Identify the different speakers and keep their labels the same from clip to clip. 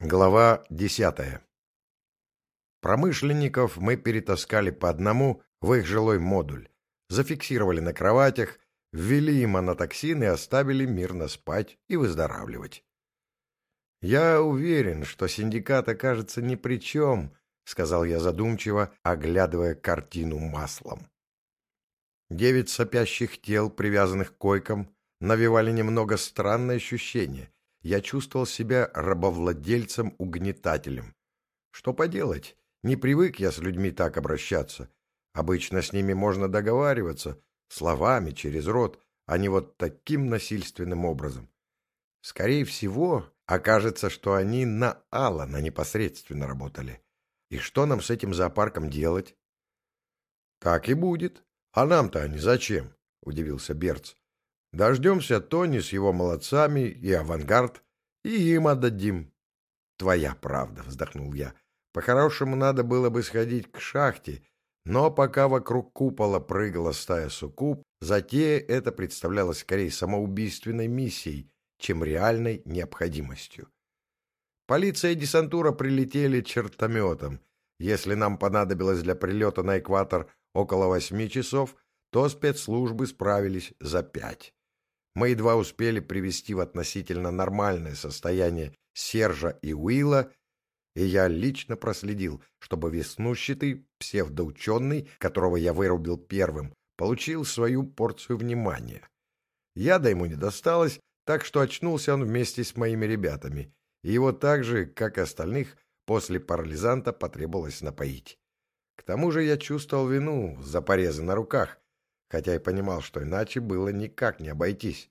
Speaker 1: Глава десятая. Промышленников мы перетаскали по одному в их жилой модуль, зафиксировали на кроватях, ввели им анатоксин и оставили мирно спать и выздоравливать. «Я уверен, что синдикат окажется ни при чем», — сказал я задумчиво, оглядывая картину маслом. Девять сопящих тел, привязанных к койкам, навевали немного странное ощущение. Я чувствовал себя рабовладельцем-угнетателем. Что поделать? Не привык я с людьми так обращаться. Обычно с ними можно договариваться, словами, через рот, а не вот таким насильственным образом. Скорее всего, окажется, что они на Алана непосредственно работали. И что нам с этим зоопарком делать? — Так и будет. А нам-то они зачем? — удивился Берц. — Дождемся Тони с его молодцами и авангард, и им отдадим. — Твоя правда, — вздохнул я. По-хорошему, надо было бы сходить к шахте, но пока вокруг купола прыгала стая суккуб, затея это представлялось скорее самоубийственной миссией, чем реальной необходимостью. Полиция и десантура прилетели чертометом. Если нам понадобилось для прилета на экватор около восьми часов, то спецслужбы справились за пять. Мы едва успели привести в относительно нормальное состояние Сержа и Уилла, и я лично проследил, чтобы веснущатый псевдоученый, которого я вырубил первым, получил свою порцию внимания. Яда ему не досталось, так что очнулся он вместе с моими ребятами, и его так же, как и остальных, после парализанта потребовалось напоить. К тому же я чувствовал вину за порезы на руках, хотя и понимал, что иначе было никак не обойтись.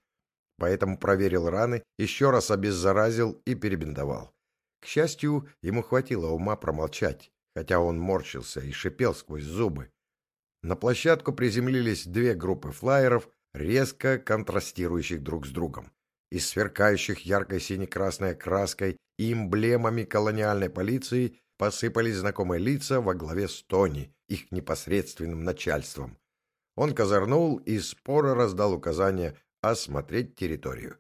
Speaker 1: Поэтому проверил раны, еще раз обеззаразил и перебинтовал. К счастью, ему хватило ума промолчать, хотя он морщился и шипел сквозь зубы. На площадку приземлились две группы флайеров, резко контрастирующих друг с другом. Из сверкающих яркой сине-красной краской и эмблемами колониальной полиции посыпались знакомые лица во главе с Тони, их непосредственным начальством. Он козырнул и споро раздал указание осмотреть территорию.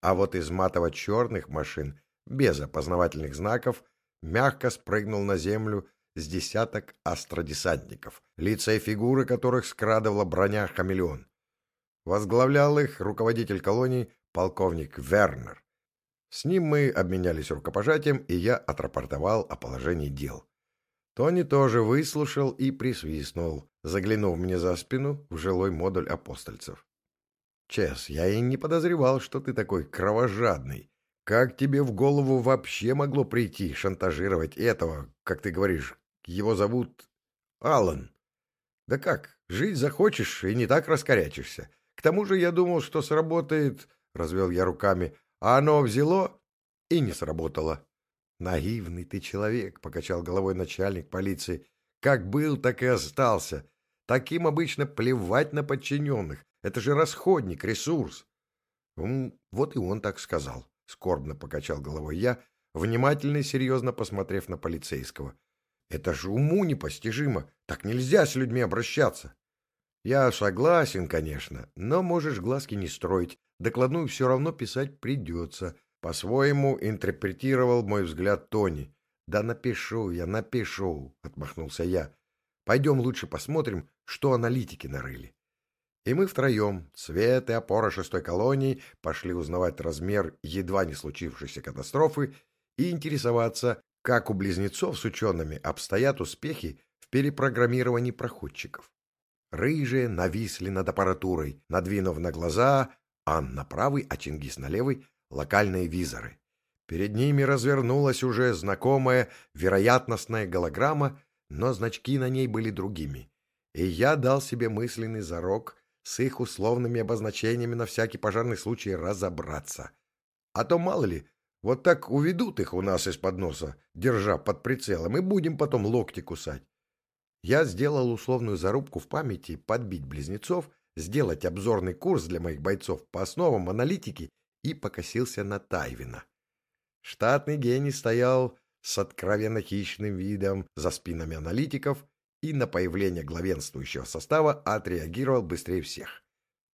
Speaker 1: А вот из матово-черных машин без опознавательных знаков, мягко спрыгнул на землю с десяток астродесантников, лица и фигуры которых скрадывала броня хамелеон. Возглавлял их руководитель колонии полковник Вернер. С ним мы обменялись рукопожатием, и я отрапортовал о положении дел. Тони тоже выслушал и присвистнул, заглянув мне за спину в жилой модуль апостольцев. «Чес, я и не подозревал, что ты такой кровожадный. Как тебе в голову вообще могло прийти шантажировать этого, как ты говоришь, его зовут Алан? Да как, жить захочешь и не так раскорячишься. К тому же я думал, что сработает, развел я руками, а оно взяло и не сработало. Наивный ты человек, покачал головой начальник полиции. Как был, так и остался. Таким обычно плевать на подчиненных. Это же расходник, ресурс. Вот и он так сказал. — скорбно покачал головой я, внимательно и серьезно посмотрев на полицейского. «Это же уму непостижимо. Так нельзя с людьми обращаться». «Я согласен, конечно, но можешь глазки не строить. Докладную все равно писать придется». По-своему интерпретировал мой взгляд Тони. «Да напишу я, напишу», — отмахнулся я. «Пойдем лучше посмотрим, что аналитики нарыли». И мы втроем, Свет и опора шестой колонии, пошли узнавать размер едва не случившейся катастрофы и интересоваться, как у близнецов с учеными обстоят успехи в перепрограммировании проходчиков. Рыжие нависли над аппаратурой, надвинув на глаза, а на правый, а Чингис на левый, локальные визоры. Перед ними развернулась уже знакомая вероятностная голограмма, но значки на ней были другими. И я дал себе мысленный зарок с их условными обозначениями на всякий пожарный случай разобраться. А то, мало ли, вот так уведут их у нас из-под носа, держа под прицелом, и будем потом локти кусать. Я сделал условную зарубку в памяти подбить близнецов, сделать обзорный курс для моих бойцов по основам аналитики и покосился на Тайвина. Штатный гений стоял с откровенно хищным видом за спинами аналитиков и на появление главенствующего состава отреагировал быстрее всех.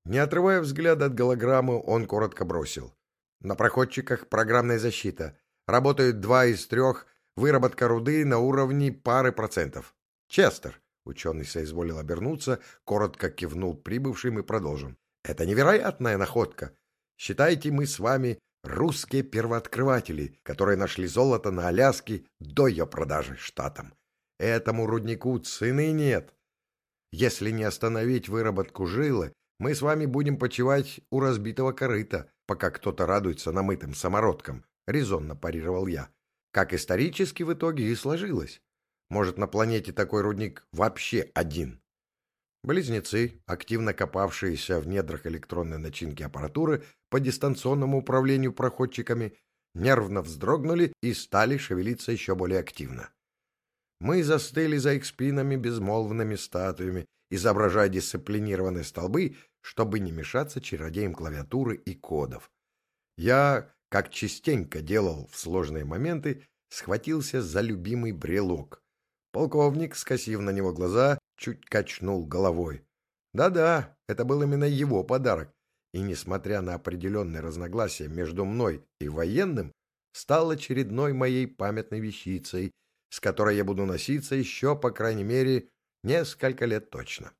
Speaker 1: Не отрывая взгляда от голограммы, он коротко бросил. На проходчиках программная защита. Работают два из трех. Выработка руды на уровне пары процентов. Честер, ученый соизволил обернуться, коротко кивнул прибывшим и продолжил. Это невероятная находка. Считайте, мы с вами русские первооткрыватели, которые нашли золото на Аляске до ее продажи штатам. Этому руднику цены нет. Если не остановить выработку жилы, мы с вами будем почивать у разбитого корыта, пока кто-то радуется намытым самородкам, — резонно парировал я. Как исторически в итоге и сложилось. Может, на планете такой рудник вообще один? Близнецы, активно копавшиеся в недрах электронной начинки аппаратуры по дистанционному управлению проходчиками, нервно вздрогнули и стали шевелиться еще более активно. Мы застыли за их спинами безмолвными статуями, изображая дисциплинированные столбы, чтобы не мешаться чародеям клавиатуры и кодов. Я, как частенько делал в сложные моменты, схватился за любимый брелок. Полковник, скосив на него глаза, чуть качнул головой. Да-да, это был именно его подарок, и, несмотря на определенные разногласия между мной и военным, стал очередной моей памятной вещицей — с которой я буду носиться еще, по крайней мере, несколько лет точно.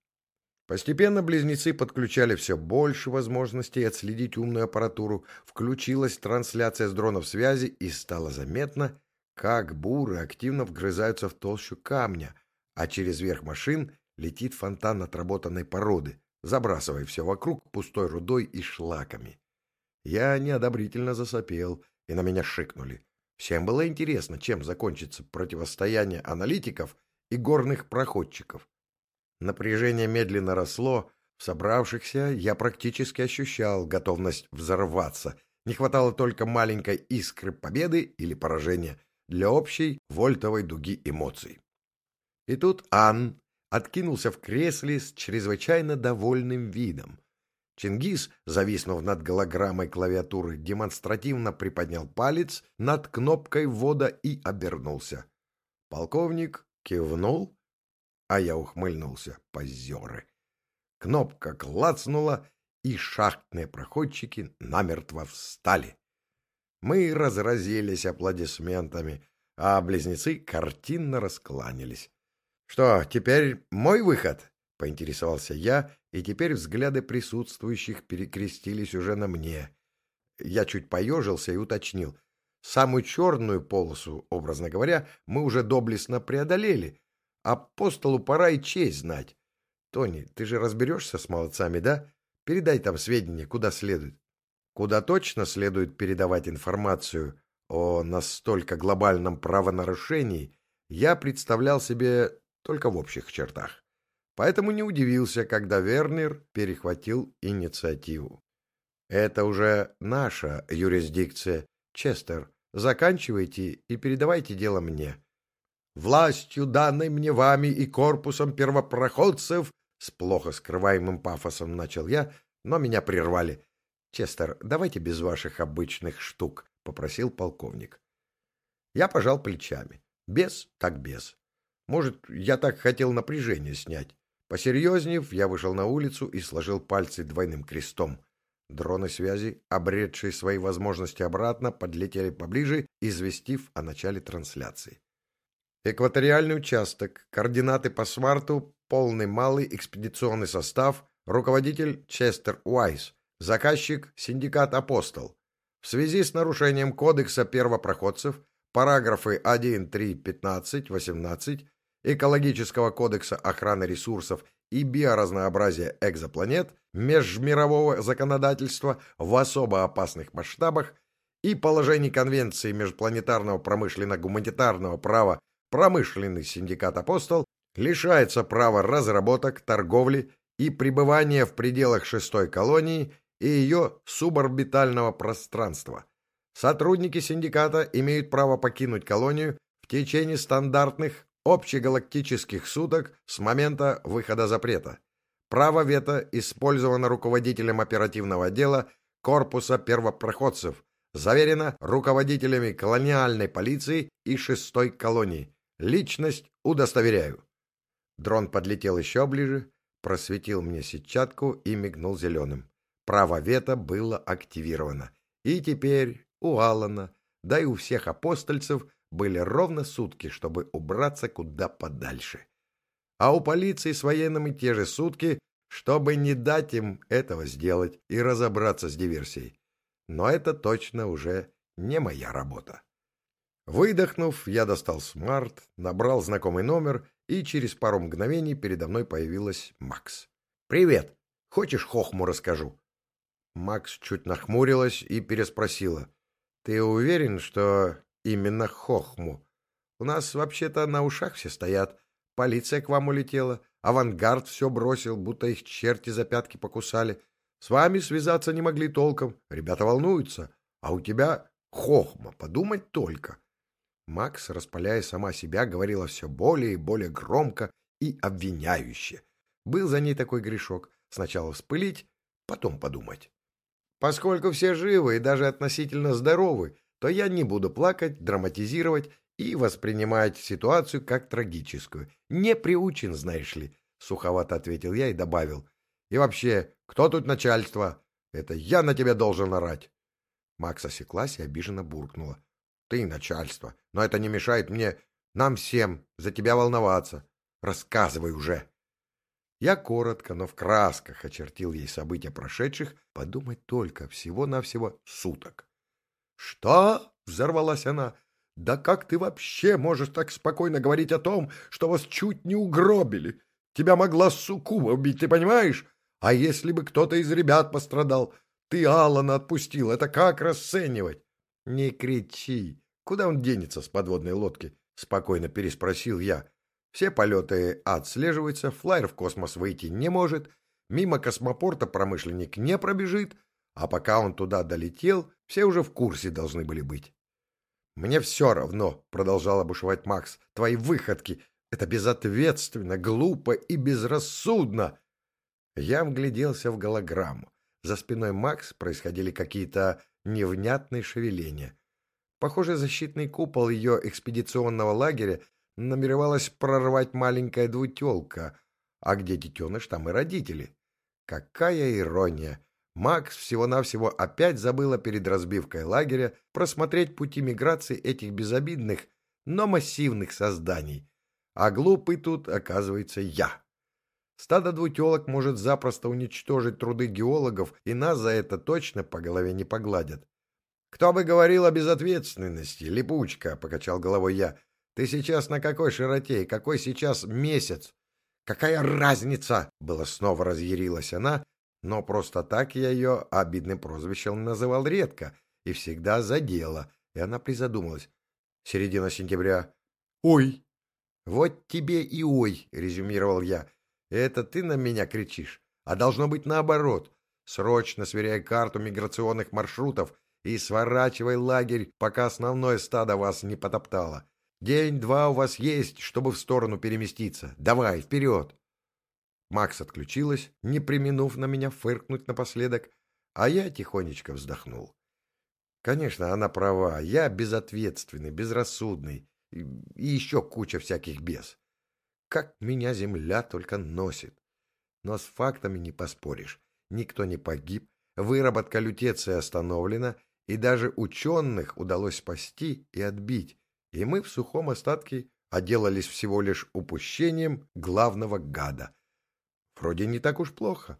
Speaker 1: Постепенно близнецы подключали все больше возможностей отследить умную аппаратуру, включилась трансляция с дронов связи и стало заметно, как буры активно вгрызаются в толщу камня, а через верх машин летит фонтан отработанной породы, забрасывая все вокруг пустой рудой и шлаками. Я неодобрительно засопел, и на меня шикнули. Всем было интересно, чем закончится противостояние аналитиков и горных проходчиков. Напряжение медленно росло, в собравшихся я практически ощущал готовность взорваться. Не хватало только маленькой искры победы или поражения для общей вольтовой дуги эмоций. И тут Ан откинулся в кресле с чрезвычайно довольным видом. Чингис, зависнув над голограммой клавиатуры, демонстративно приподнял палец над кнопкой ввода и обернулся. Полковник кивнул, а я ухмыльнулся. Позеры. Кнопка клацнула, и шахтные проходчики намертво встали. Мы разразились аплодисментами, а близнецы картинно раскланялись. — Что, теперь мой выход? — поинтересовался я, и теперь взгляды присутствующих перекрестились уже на мне. Я чуть поежился и уточнил. Самую черную полосу, образно говоря, мы уже доблестно преодолели. Апостолу пора и честь знать. Тони, ты же разберешься с молодцами, да? Передай там сведения, куда следует. Куда точно следует передавать информацию о настолько глобальном правонарушении, я представлял себе только в общих чертах поэтому не удивился, когда Вернер перехватил инициативу. «Это уже наша юрисдикция. Честер, заканчивайте и передавайте дело мне». «Властью, данной мне вами и корпусом первопроходцев», с плохо скрываемым пафосом начал я, но меня прервали. «Честер, давайте без ваших обычных штук», — попросил полковник. Я пожал плечами. Без так без. Может, я так хотел напряжение снять. Посерьезнев, я вышел на улицу и сложил пальцы двойным крестом. Дроны связи, обретшие свои возможности обратно, подлетели поближе, известив о начале трансляции. Экваториальный участок, координаты по сварту, полный малый экспедиционный состав, руководитель Честер Уайс, заказчик синдикат «Апостол». В связи с нарушением кодекса первопроходцев, параграфы 1, 3, 15, 18 экологического кодекса охраны ресурсов и биоразнообразия экзопланет, межмирового законодательства в особо опасных масштабах и положений Конвенции межпланетарного промышленно-гуманитарного права промышленный синдикат «Апостол» лишается права разработок, торговли и пребывания в пределах шестой колонии и ее суборбитального пространства. Сотрудники синдиката имеют право покинуть колонию в течение стандартных общегалактических суток с момента выхода запрета. Право вето использовано руководителем оперативного отдела корпуса первопроходцев, заверено руководителями колониальной полиции и шестой колонии. Личность удостоверяю. Дрон подлетел еще ближе, просветил мне сетчатку и мигнул зеленым. Право вето было активировано. И теперь у Аллана да и у всех апостольцев были ровно сутки, чтобы убраться куда подальше. А у полиции с военными те же сутки, чтобы не дать им этого сделать и разобраться с диверсией. Но это точно уже не моя работа. Выдохнув, я достал смарт, набрал знакомый номер, и через пару мгновений передо мной появилась Макс. «Привет! Хочешь хохму расскажу?» Макс чуть нахмурилась и переспросила. «Ты уверен, что именно хохму? У нас вообще-то на ушах все стоят. Полиция к вам улетела, авангард все бросил, будто их черти за пятки покусали. С вами связаться не могли толком, ребята волнуются. А у тебя хохма, подумать только». Макс, распаляя сама себя, говорила все более и более громко и обвиняюще. Был за ней такой грешок. Сначала вспылить, потом подумать. Поскольку все живы и даже относительно здоровы, то я не буду плакать, драматизировать и воспринимать ситуацию как трагическую. Не приучен, знаешь ли, — суховато ответил я и добавил. И вообще, кто тут начальство? Это я на тебя должен орать. Макс осеклась и обиженно буркнула. Ты начальство, но это не мешает мне, нам всем, за тебя волноваться. Рассказывай уже. Я коротко, но в красках очертил ей события прошедших, подумать только, всего-навсего суток. «Что?» — взорвалась она. «Да как ты вообще можешь так спокойно говорить о том, что вас чуть не угробили? Тебя могла суккуба убить, ты понимаешь? А если бы кто-то из ребят пострадал? Ты Алана отпустил, это как расценивать?» «Не кричи! Куда он денется с подводной лодки?» — спокойно переспросил я. Все полеты отслеживаются, флайер в космос выйти не может, мимо космопорта промышленник не пробежит, а пока он туда долетел, все уже в курсе должны были быть. «Мне все равно», — продолжал обушевать Макс, — «твои выходки. Это безответственно, глупо и безрассудно». Я вгляделся в голограмму. За спиной Макс происходили какие-то невнятные шевеления. Похоже, защитный купол ее экспедиционного лагеря намеревалась прорвать маленькая двутелка, а где детеныш, там и родители. Какая ирония! Макс всего-навсего опять забыла перед разбивкой лагеря просмотреть пути миграции этих безобидных, но массивных созданий. А глупый тут, оказывается, я. Стадо двутелок может запросто уничтожить труды геологов, и нас за это точно по голове не погладят. «Кто бы говорил о безответственности, липучка!» — покачал головой я. Ты сейчас на какой широте и какой сейчас месяц? Какая разница? Было снова разъярилась она, но просто так я ее обидным прозвищем называл редко и всегда задела, и она призадумалась. Середина сентября. Ой! Вот тебе и ой, резюмировал я. Это ты на меня кричишь, а должно быть наоборот. Срочно сверяй карту миграционных маршрутов и сворачивай лагерь, пока основное стадо вас не потоптало. День-два у вас есть, чтобы в сторону переместиться. Давай, вперед!» Макс отключилась, не применув на меня фыркнуть напоследок, а я тихонечко вздохнул. Конечно, она права, я безответственный, безрассудный и, еще куча всяких без. Как меня земля только носит. Но с фактами не поспоришь. Никто не погиб, выработка лютеции остановлена, и даже ученых удалось спасти и отбить и мы в сухом остатке отделались всего лишь упущением главного гада. Вроде не так уж плохо.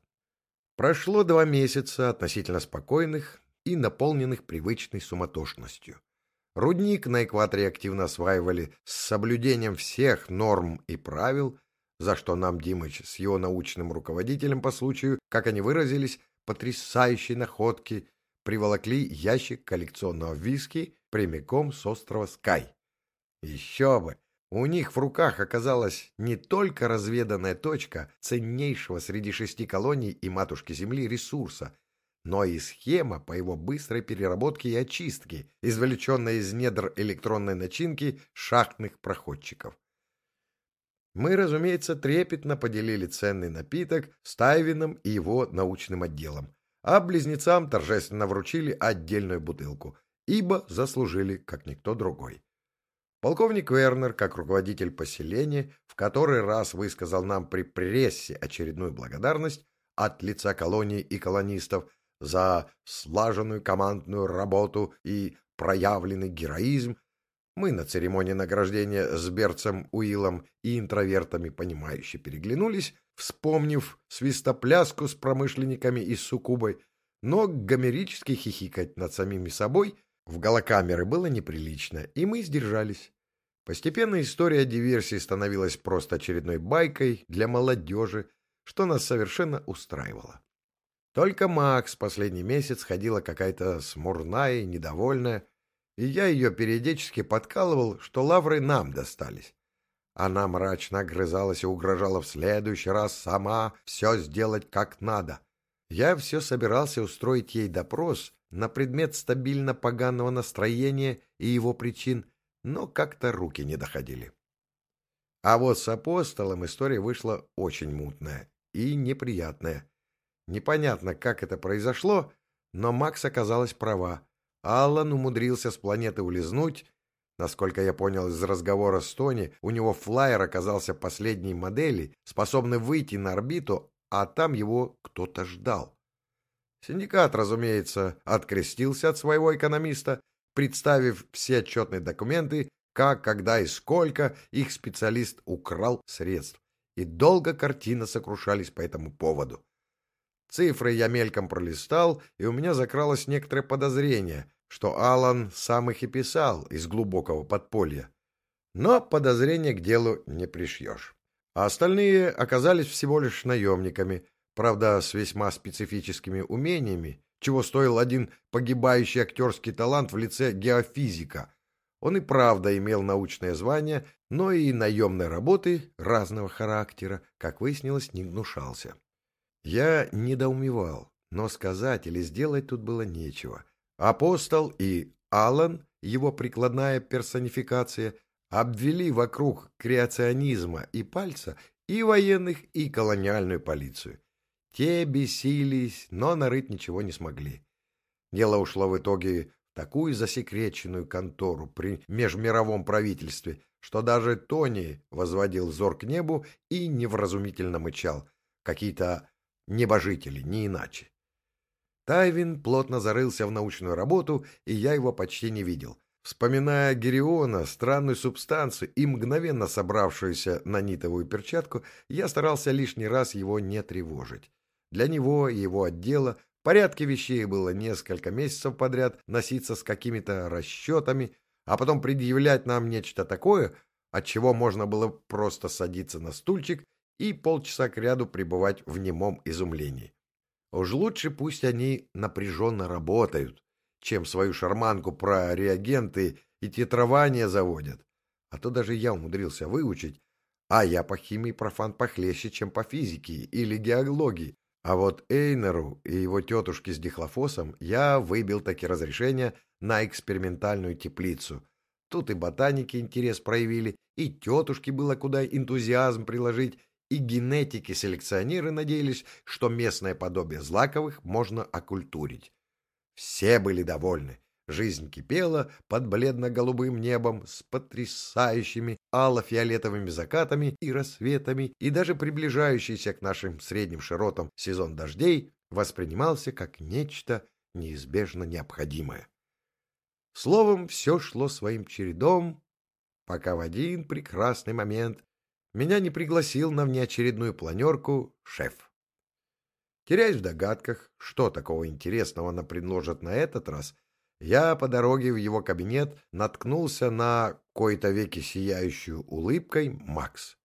Speaker 1: Прошло два месяца относительно спокойных и наполненных привычной суматошностью. Рудник на экваторе активно осваивали с соблюдением всех норм и правил, за что нам Димыч с его научным руководителем по случаю, как они выразились, потрясающей находки, приволокли ящик коллекционного виски прямиком с острова Скай. Еще бы! У них в руках оказалась не только разведанная точка ценнейшего среди шести колоний и матушки Земли ресурса, но и схема по его быстрой переработке и очистке, извлеченная из недр электронной начинки шахтных проходчиков. Мы, разумеется, трепетно поделили ценный напиток с Тайвином и его научным отделом, а близнецам торжественно вручили отдельную бутылку, ибо заслужили, как никто другой. Полковник Вернер, как руководитель поселения, в который раз высказал нам при прессе очередную благодарность от лица колонии и колонистов за слаженную командную работу и проявленный героизм. Мы на церемонии награждения с Берцем Уиллом и интровертами, понимающе переглянулись, вспомнив свистопляску с промышленниками и суккубой, но гомерически хихикать над самими собой в голокамеры было неприлично, и мы сдержались. Постепенно история диверсии становилась просто очередной байкой для молодежи, что нас совершенно устраивало. Только Макс последний месяц ходила какая-то смурная и недовольная, и я ее периодически подкалывал, что лавры нам достались. Она мрачно огрызалась и угрожала в следующий раз сама все сделать как надо. Я все собирался устроить ей допрос на предмет стабильно поганого настроения и его причин, но как-то руки не доходили. А вот с апостолом история вышла очень мутная и неприятная. Непонятно, как это произошло, но Макс оказалась права. Аллан умудрился с планеты улизнуть. Насколько я понял из разговора с Тони, у него флайер оказался последней модели, способный выйти на орбиту, а там его кто-то ждал. Синдикат, разумеется, открестился от своего экономиста, представив все отчетные документы, как, когда и сколько их специалист украл средств. И долго картина сокрушались по этому поводу. Цифры я мельком пролистал, и у меня закралось некоторое подозрение, что Алан сам их и писал из глубокого подполья. Но подозрение к делу не пришьешь а остальные оказались всего лишь наемниками, правда, с весьма специфическими умениями, чего стоил один погибающий актерский талант в лице геофизика. Он и правда имел научное звание, но и наемной работы разного характера, как выяснилось, не гнушался. Я недоумевал, но сказать или сделать тут было нечего. Апостол и Алан, его прикладная персонификация – обвели вокруг креационизма и пальца и военных, и колониальную полицию. Те бесились, но нарыть ничего не смогли. Дело ушло в итоге в такую засекреченную контору при межмировом правительстве, что даже Тони возводил взор к небу и невразумительно мычал. Какие-то небожители, не иначе. Тайвин плотно зарылся в научную работу, и я его почти не видел. Вспоминая Гериона, странную субстанцию и мгновенно собравшуюся на нитовую перчатку, я старался лишний раз его не тревожить. Для него и его отдела в порядке вещей было несколько месяцев подряд носиться с какими-то расчетами, а потом предъявлять нам нечто такое, от чего можно было просто садиться на стульчик и полчаса кряду пребывать в немом изумлении. Уж лучше пусть они напряженно работают, чем свою шарманку про реагенты и титрование заводят. А то даже я умудрился выучить, а я по химии профан похлеще, чем по физике или геологии. А вот Эйнеру и его тетушке с дихлофосом я выбил таки разрешение на экспериментальную теплицу. Тут и ботаники интерес проявили, и тетушке было куда энтузиазм приложить, и генетики-селекционеры надеялись, что местное подобие злаковых можно окультурить. Все были довольны. Жизнь кипела под бледно-голубым небом с потрясающими ало-фиолетовыми закатами и рассветами, и даже приближающийся к нашим средним широтам сезон дождей воспринимался как нечто неизбежно необходимое. Словом, все шло своим чередом, пока в один прекрасный момент меня не пригласил на внеочередную планерку шеф. Теряясь в догадках, что такого интересного она предложит на этот раз, я по дороге в его кабинет наткнулся на кое-то веки сияющую улыбкой Макс.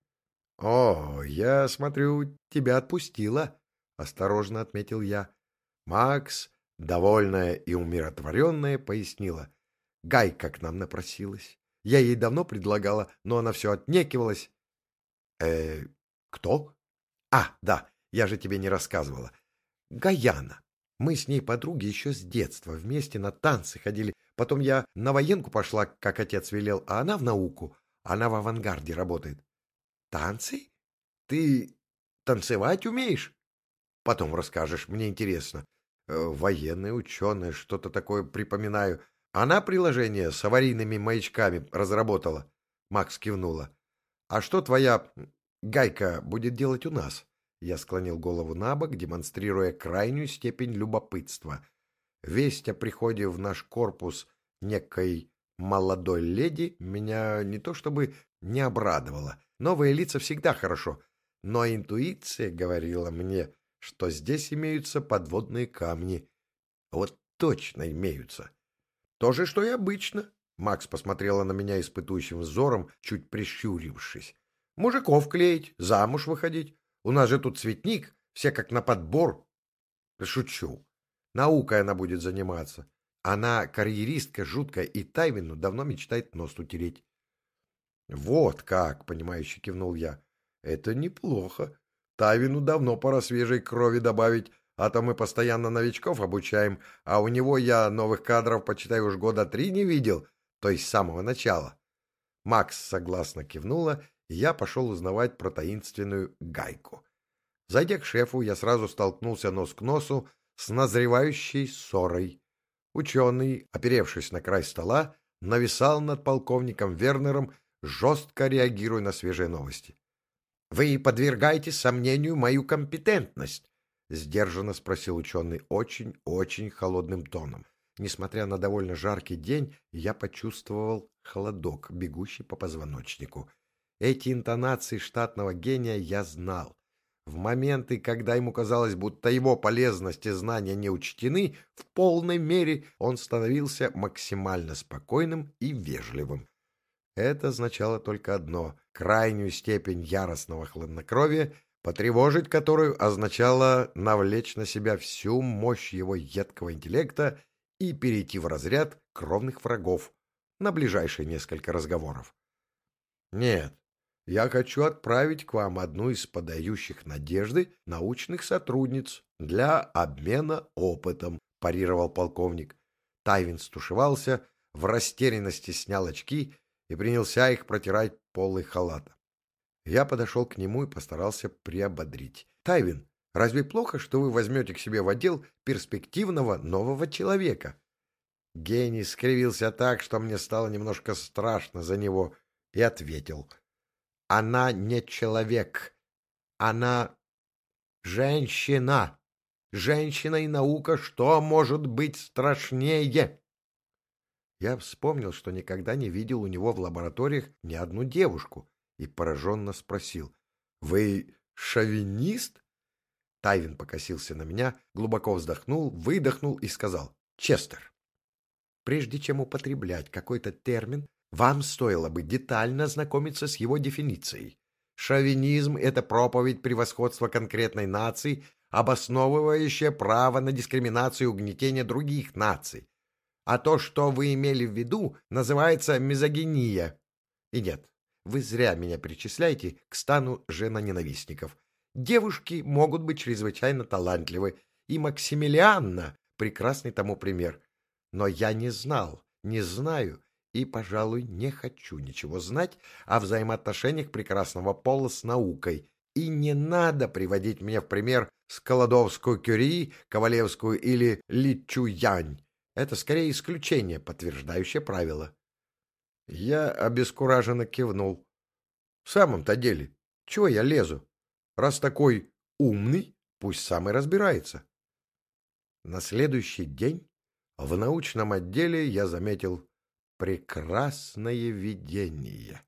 Speaker 1: — О, я смотрю, тебя отпустила, — осторожно отметил я. Макс, довольная и умиротворенная, пояснила. Гайка к нам напросилась. Я ей давно предлагала, но она все отнекивалась. — Э, кто? — А, да, я же тебе не рассказывала. Гаяна. Мы с ней подруги еще с детства. Вместе на танцы ходили. Потом я на военку пошла, как отец велел, а она в науку. Она в авангарде работает. Танцы? Ты танцевать умеешь? Потом расскажешь, мне интересно. Э, военные ученые, что-то такое припоминаю. Она приложение с аварийными маячками разработала. Макс кивнула. А что твоя гайка будет делать у нас? Я склонил голову на бок, демонстрируя крайнюю степень любопытства. Весть о приходе в наш корпус некой молодой леди меня не то чтобы не обрадовало. Новые лица всегда хорошо, но интуиция говорила мне, что здесь имеются подводные камни. Вот точно имеются. То же, что и обычно. Макс посмотрела на меня испытующим взором, чуть прищурившись. Мужиков клеить, замуж выходить. У нас же тут цветник, все как на подбор. Шучу. Наукой она будет заниматься. Она карьеристка жуткая и Тайвину давно мечтает нос утереть. — Вот как, — понимающе кивнул я. — Это неплохо. Тайвину давно пора свежей крови добавить, а то мы постоянно новичков обучаем, а у него я новых кадров, почитай, уж года три не видел, то есть с самого начала. Макс согласно кивнула, я пошел узнавать про таинственную гайку. Зайдя к шефу, я сразу столкнулся нос к носу с назревающей ссорой. Ученый, оперевшись на край стола, нависал над полковником Вернером, жестко реагируя на свежие новости. — Вы подвергаете сомнению мою компетентность? — сдержанно спросил ученый очень-очень холодным тоном. Несмотря на довольно жаркий день, я почувствовал холодок, бегущий по позвоночнику. Эти интонации штатного гения я знал. В моменты, когда ему казалось, будто его полезность и знания не учтены, в полной мере он становился максимально спокойным и вежливым. Это означало только одно — крайнюю степень яростного хладнокровия, потревожить которую означало навлечь на себя всю мощь его едкого интеллекта и перейти в разряд кровных врагов на ближайшие несколько разговоров. Нет, я хочу отправить к вам одну из подающих надежды научных сотрудниц для обмена опытом, парировал полковник. Тайвин стушевался, в растерянности снял очки и принялся их протирать полой халата. Я подошел к нему и постарался приободрить. «Тайвин, разве плохо, что вы возьмете к себе в отдел перспективного нового человека?» Гений скривился так, что мне стало немножко страшно за него, и ответил — она не человек. Она женщина. Женщина и наука, что может быть страшнее? Я вспомнил, что никогда не видел у него в лабораториях ни одну девушку, и пораженно спросил. — Вы шовинист? Тайвин покосился на меня, глубоко вздохнул, выдохнул и сказал. — Честер, прежде чем употреблять какой-то термин, вам стоило бы детально ознакомиться с его дефиницией. Шовинизм — это проповедь превосходства конкретной нации, обосновывающая право на дискриминацию и угнетение других наций. А то, что вы имели в виду, называется мизогиния. И нет, вы зря меня причисляете к стану женоненавистников. Девушки могут быть чрезвычайно талантливы, и Максимилианна — прекрасный тому пример. Но я не знал, не знаю и, пожалуй, не хочу ничего знать о взаимоотношениях прекрасного пола с наукой. И не надо приводить меня в пример Сколодовскую Кюри, Ковалевскую или Личу Янь. Это скорее исключение, подтверждающее правило. Я обескураженно кивнул. В самом-то деле, чего я лезу? Раз такой умный, пусть сам и разбирается. На следующий день в научном отделе я заметил прекрасное видение,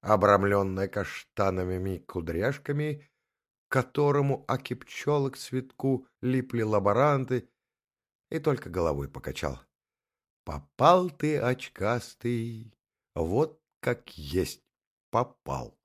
Speaker 1: обрамленное каштановыми кудряшками, к которому аки к цветку липли лаборанты, и только головой покачал. Попал ты, очкастый, вот как есть попал.